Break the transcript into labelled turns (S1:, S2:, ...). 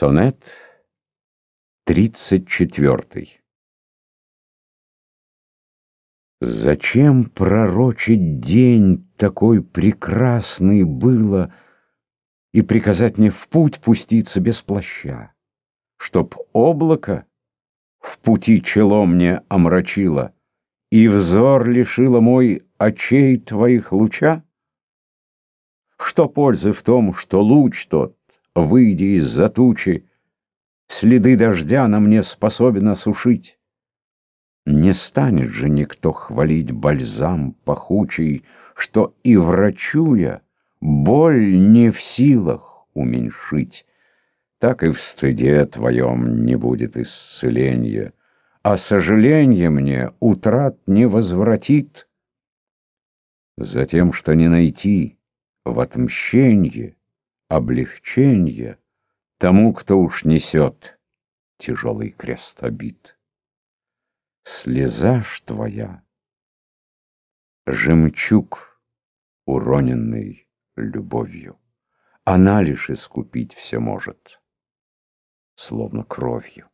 S1: Сонет тридцать четвертый Зачем пророчить день такой прекрасный было И приказать мне в путь пуститься без плаща, Чтоб облако в пути чело мне омрачило И взор лишило мой очей твоих луча? Что пользы в том, что луч тот выйдя из-за тучи, Следы дождя на мне способен осушить. Не станет же никто хвалить бальзам пахучий, Что и врачуя, боль не в силах уменьшить. Так и в стыде твоем не будет исцеления, А сожаление мне утрат не возвратит. Затем, что не найти в отмщенье облегченье тому, кто уж несет тяжелый крест обид. Слеза ж твоя, жемчуг, уроненный любовью, она лишь искупить все может, словно кровью.